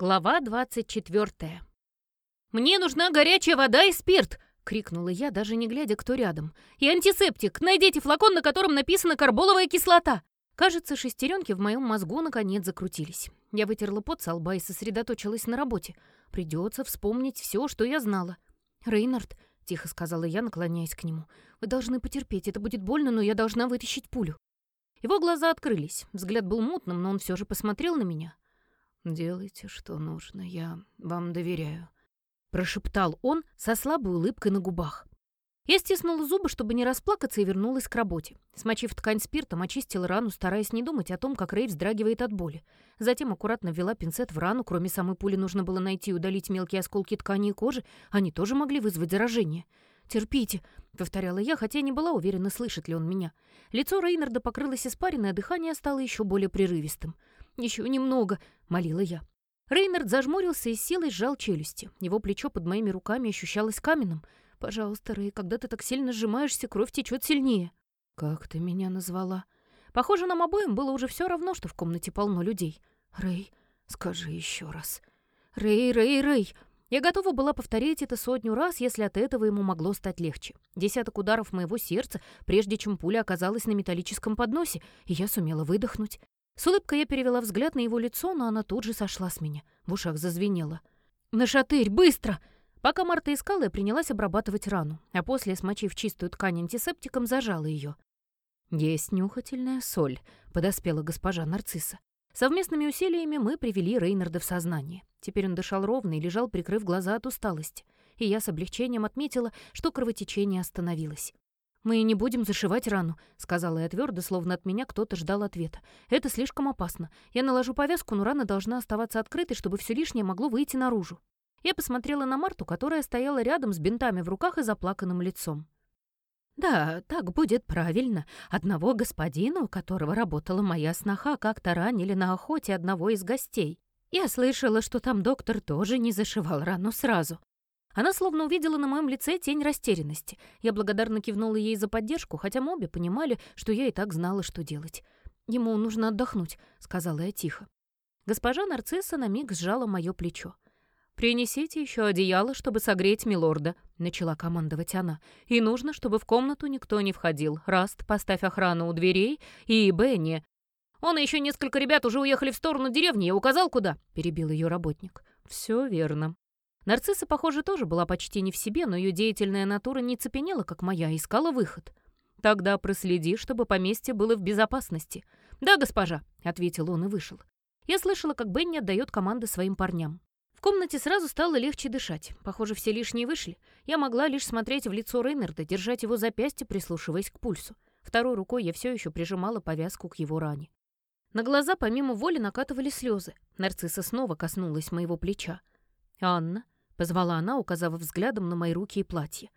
Глава 24. «Мне нужна горячая вода и спирт!» — крикнула я, даже не глядя, кто рядом. «И антисептик! Найдите флакон, на котором написана карболовая кислота!» Кажется, шестеренки в моем мозгу наконец закрутились. Я вытерла пот со лба и сосредоточилась на работе. Придется вспомнить все, что я знала. «Рейнард», — тихо сказала я, наклоняясь к нему, — «вы должны потерпеть, это будет больно, но я должна вытащить пулю». Его глаза открылись. Взгляд был мутным, но он все же посмотрел на меня. «Делайте, что нужно, я вам доверяю», — прошептал он со слабой улыбкой на губах. Я стиснула зубы, чтобы не расплакаться, и вернулась к работе. Смочив ткань спиртом, очистила рану, стараясь не думать о том, как Рэй вздрагивает от боли. Затем аккуратно ввела пинцет в рану. Кроме самой пули нужно было найти и удалить мелкие осколки ткани и кожи. Они тоже могли вызвать заражение. «Терпите», — повторяла я, хотя не была уверена, слышит ли он меня. Лицо Рейнарда покрылось испариной, а дыхание стало еще более прерывистым. «Еще немного», — молила я. Рейнард зажмурился и силой сжал челюсти. Его плечо под моими руками ощущалось каменным. «Пожалуйста, Рей, когда ты так сильно сжимаешься, кровь течет сильнее». «Как ты меня назвала?» Похоже, нам обоим было уже все равно, что в комнате полно людей. «Рэй, скажи еще раз». «Рэй, Рэй, Рэй!» Я готова была повторить это сотню раз, если от этого ему могло стать легче. Десяток ударов моего сердца, прежде чем пуля оказалась на металлическом подносе, и я сумела выдохнуть. С улыбкой я перевела взгляд на его лицо, но она тут же сошла с меня. В ушах зазвенело. «На шатырь, быстро!» Пока Марта искала, я принялась обрабатывать рану, а после, смочив чистую ткань антисептиком, зажала ее. «Есть нюхательная соль», — подоспела госпожа Нарцисса. Совместными усилиями мы привели Рейнарда в сознание. Теперь он дышал ровно и лежал, прикрыв глаза от усталости. И я с облегчением отметила, что кровотечение остановилось. «Мы не будем зашивать рану», — сказала я твердо, словно от меня кто-то ждал ответа. «Это слишком опасно. Я наложу повязку, но рана должна оставаться открытой, чтобы все лишнее могло выйти наружу». Я посмотрела на Марту, которая стояла рядом с бинтами в руках и заплаканным лицом. «Да, так будет правильно. Одного господина, у которого работала моя сноха, как-то ранили на охоте одного из гостей. Я слышала, что там доктор тоже не зашивал рану сразу. Она словно увидела на моем лице тень растерянности. Я благодарно кивнула ей за поддержку, хотя мы обе понимали, что я и так знала, что делать. «Ему нужно отдохнуть», — сказала я тихо. Госпожа Нарцисса на миг сжала мое плечо. «Принесите еще одеяло, чтобы согреть милорда», — начала командовать она. «И нужно, чтобы в комнату никто не входил. Раст, поставь охрану у дверей, и Бенни...» «Он и еще несколько ребят уже уехали в сторону деревни, я указал, куда?» — перебил ее работник. «Все верно», Нарцисса, похоже, тоже была почти не в себе, но ее деятельная натура не цепенела, как моя, искала выход. «Тогда проследи, чтобы поместье было в безопасности». «Да, госпожа», — ответил он и вышел. Я слышала, как Бенни отдает команды своим парням. В комнате сразу стало легче дышать. Похоже, все лишние вышли. Я могла лишь смотреть в лицо Рейнарда, держать его запястье, прислушиваясь к пульсу. Второй рукой я все еще прижимала повязку к его ране. На глаза помимо воли накатывали слезы. Нарцисса снова коснулась моего плеча. «Анна», Позвала она, указав взглядом на мои руки и платье.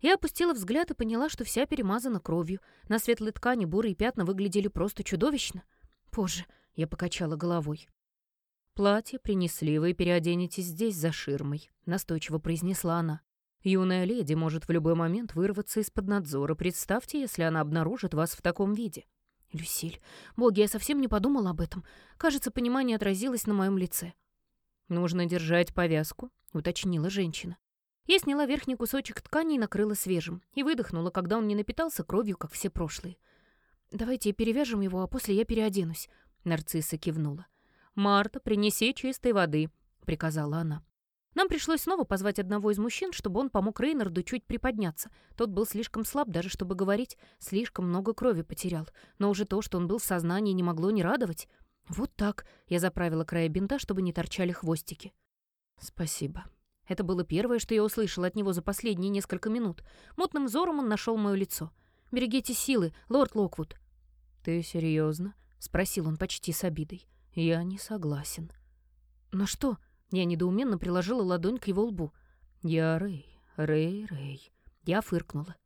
Я опустила взгляд и поняла, что вся перемазана кровью. На светлой ткани бурые пятна выглядели просто чудовищно. Позже я покачала головой. «Платье принесли, вы переоденетесь здесь за ширмой», — настойчиво произнесла она. «Юная леди может в любой момент вырваться из-под надзора. Представьте, если она обнаружит вас в таком виде». «Люсиль, боги, я совсем не подумала об этом. Кажется, понимание отразилось на моем лице». «Нужно держать повязку», — уточнила женщина. Я сняла верхний кусочек ткани и накрыла свежим, и выдохнула, когда он не напитался кровью, как все прошлые. «Давайте перевяжем его, а после я переоденусь», — нарцисса кивнула. «Марта, принеси чистой воды», — приказала она. Нам пришлось снова позвать одного из мужчин, чтобы он помог Рейнарду чуть приподняться. Тот был слишком слаб даже, чтобы говорить, слишком много крови потерял. Но уже то, что он был в сознании, не могло не радовать. «Вот так», — я заправила края бинта, чтобы не торчали хвостики. «Спасибо». Это было первое, что я услышала от него за последние несколько минут. Мутным взором он нашел мое лицо. «Берегите силы, лорд Локвуд». «Ты серьезно? спросил он почти с обидой. «Я не согласен». «Но что?» — я недоуменно приложила ладонь к его лбу. «Я Рэй, Рэй, Рэй». Я фыркнула.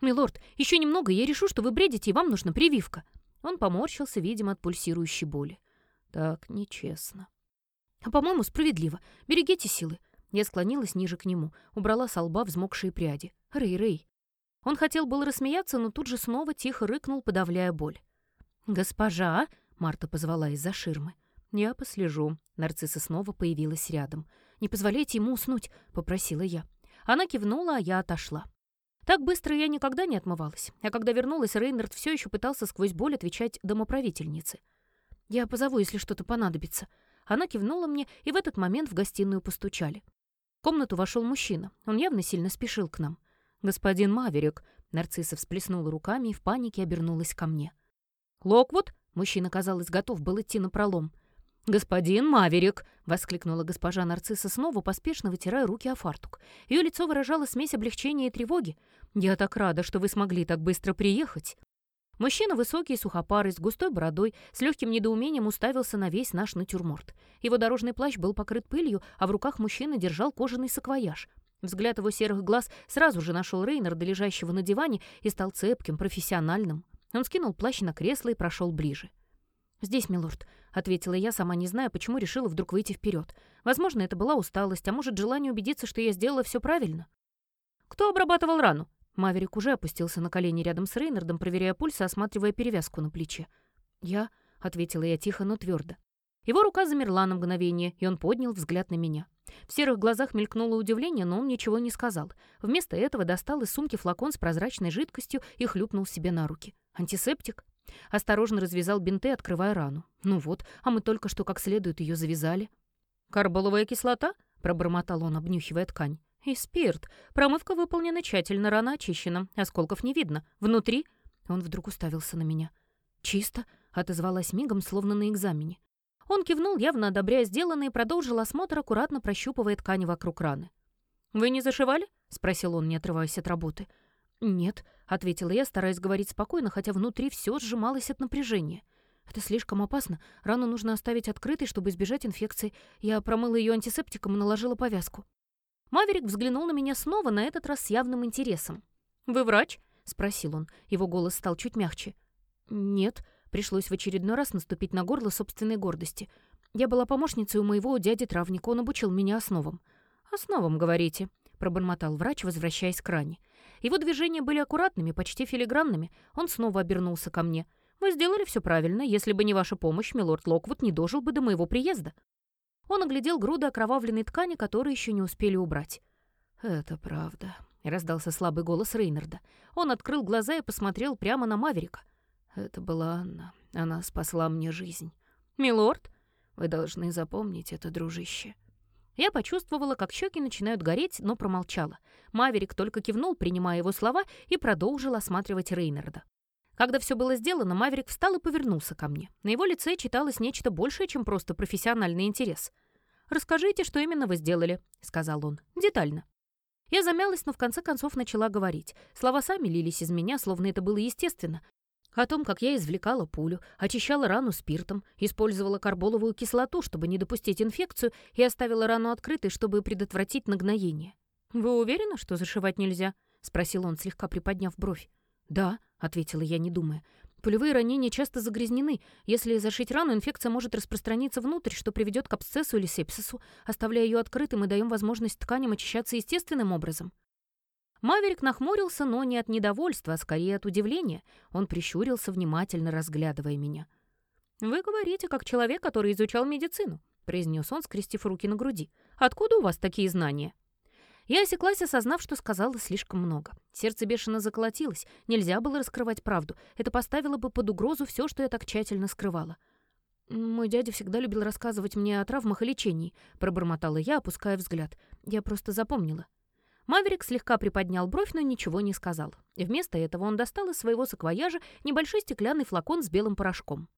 «Милорд, еще немного, я решу, что вы бредите, и вам нужна прививка». Он поморщился, видимо, от пульсирующей боли. «Так нечестно». «А, по-моему, справедливо. Берегите силы». Я склонилась ниже к нему, убрала со лба взмокшие пряди. «Рэй, Рэй». Он хотел был рассмеяться, но тут же снова тихо рыкнул, подавляя боль. «Госпожа!» — Марта позвала из-за ширмы. «Я послежу». Нарцисса снова появилась рядом. «Не позволяйте ему уснуть», — попросила я. Она кивнула, а я отошла. Так быстро я никогда не отмывалась. А когда вернулась, Рейнард все еще пытался сквозь боль отвечать домоправительнице. «Я позову, если что-то понадобится». Она кивнула мне, и в этот момент в гостиную постучали. В комнату вошел мужчина. Он явно сильно спешил к нам. «Господин Маверик», — нарцисса всплеснула руками и в панике обернулась ко мне. «Локвуд?» — мужчина, казалось, готов был идти на пролом. «Господин Маверик!» — воскликнула госпожа Нарцисса снова, поспешно вытирая руки о фартук. Ее лицо выражало смесь облегчения и тревоги. «Я так рада, что вы смогли так быстро приехать!» Мужчина высокий, сухопарый, с густой бородой, с легким недоумением уставился на весь наш натюрморт. Его дорожный плащ был покрыт пылью, а в руках мужчины держал кожаный саквояж. Взгляд его серых глаз сразу же нашел Рейнарда, лежащего на диване, и стал цепким, профессиональным. Он скинул плащ на кресло и прошел ближе. «Здесь, милорд», — ответила я, сама не зная, почему решила вдруг выйти вперед. Возможно, это была усталость, а может, желание убедиться, что я сделала все правильно. «Кто обрабатывал рану?» Маверик уже опустился на колени рядом с Рейнардом, проверяя пульс и осматривая перевязку на плече. «Я», — ответила я тихо, но твердо. Его рука замерла на мгновение, и он поднял взгляд на меня. В серых глазах мелькнуло удивление, но он ничего не сказал. Вместо этого достал из сумки флакон с прозрачной жидкостью и хлюпнул себе на руки. «Антисептик?» Осторожно развязал бинты, открывая рану. «Ну вот, а мы только что как следует ее завязали». «Карболовая кислота?» — пробормотал он, обнюхивая ткань. «И спирт. Промывка выполнена тщательно, рана очищена. Осколков не видно. Внутри...» Он вдруг уставился на меня. «Чисто?» — отозвалась мигом, словно на экзамене. Он кивнул, явно одобряя сделанное, и продолжил осмотр, аккуратно прощупывая ткань вокруг раны. «Вы не зашивали?» — спросил он, не отрываясь от работы. «Нет», — ответила я, стараясь говорить спокойно, хотя внутри все сжималось от напряжения. «Это слишком опасно. Рану нужно оставить открытой, чтобы избежать инфекции. Я промыла ее антисептиком и наложила повязку». Маверик взглянул на меня снова, на этот раз с явным интересом. «Вы врач?» — спросил он. Его голос стал чуть мягче. «Нет», Пришлось в очередной раз наступить на горло собственной гордости. Я была помощницей у моего дяди-травника, он обучил меня основам. «Основам, говорите», — пробормотал врач, возвращаясь к ране. Его движения были аккуратными, почти филигранными. Он снова обернулся ко мне. «Вы сделали все правильно. Если бы не ваша помощь, милорд Локвуд не дожил бы до моего приезда». Он оглядел груды окровавленной ткани, которые еще не успели убрать. «Это правда», — раздался слабый голос Рейнарда. Он открыл глаза и посмотрел прямо на Маверика. Это была Анна. Она спасла мне жизнь. «Милорд?» «Вы должны запомнить это, дружище». Я почувствовала, как щеки начинают гореть, но промолчала. Маверик только кивнул, принимая его слова, и продолжил осматривать Рейнарда. Когда все было сделано, Маверик встал и повернулся ко мне. На его лице читалось нечто большее, чем просто профессиональный интерес. «Расскажите, что именно вы сделали», — сказал он. «Детально». Я замялась, но в конце концов начала говорить. Слова сами лились из меня, словно это было естественно. О том, как я извлекала пулю, очищала рану спиртом, использовала карболовую кислоту, чтобы не допустить инфекцию, и оставила рану открытой, чтобы предотвратить нагноение. «Вы уверены, что зашивать нельзя?» — спросил он, слегка приподняв бровь. «Да», — ответила я, не думая. «Пулевые ранения часто загрязнены. Если зашить рану, инфекция может распространиться внутрь, что приведет к абсцессу или сепсису. Оставляя ее открытой, мы даем возможность тканям очищаться естественным образом». Маверик нахмурился, но не от недовольства, а скорее от удивления. Он прищурился, внимательно разглядывая меня. «Вы говорите, как человек, который изучал медицину», — произнес он, скрестив руки на груди. «Откуда у вас такие знания?» Я осеклась, осознав, что сказала слишком много. Сердце бешено заколотилось. Нельзя было раскрывать правду. Это поставило бы под угрозу все, что я так тщательно скрывала. «Мой дядя всегда любил рассказывать мне о травмах и лечении», — пробормотала я, опуская взгляд. «Я просто запомнила». Маверик слегка приподнял бровь, но ничего не сказал. Вместо этого он достал из своего саквояжа небольшой стеклянный флакон с белым порошком.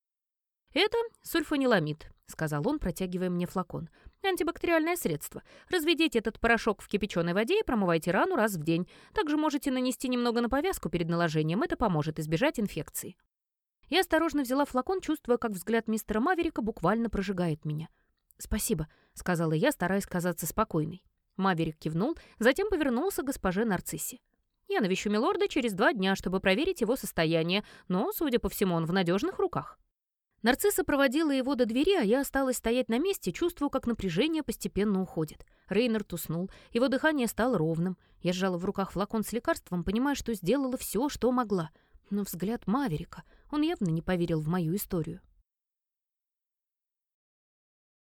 «Это сульфаниламид», — сказал он, протягивая мне флакон. «Антибактериальное средство. Разведите этот порошок в кипяченой воде и промывайте рану раз в день. Также можете нанести немного на повязку перед наложением. Это поможет избежать инфекции». Я осторожно взяла флакон, чувствуя, как взгляд мистера Маверика буквально прожигает меня. «Спасибо», — сказала я, стараясь казаться спокойной. Маверик кивнул, затем повернулся к госпоже Нарциссе. «Я навещу милорда через два дня, чтобы проверить его состояние, но, судя по всему, он в надежных руках». Нарцисса проводила его до двери, а я осталась стоять на месте, чувствуя, как напряжение постепенно уходит. Рейнард уснул, его дыхание стало ровным. Я сжала в руках флакон с лекарством, понимая, что сделала все, что могла. Но взгляд Маверика, он явно не поверил в мою историю.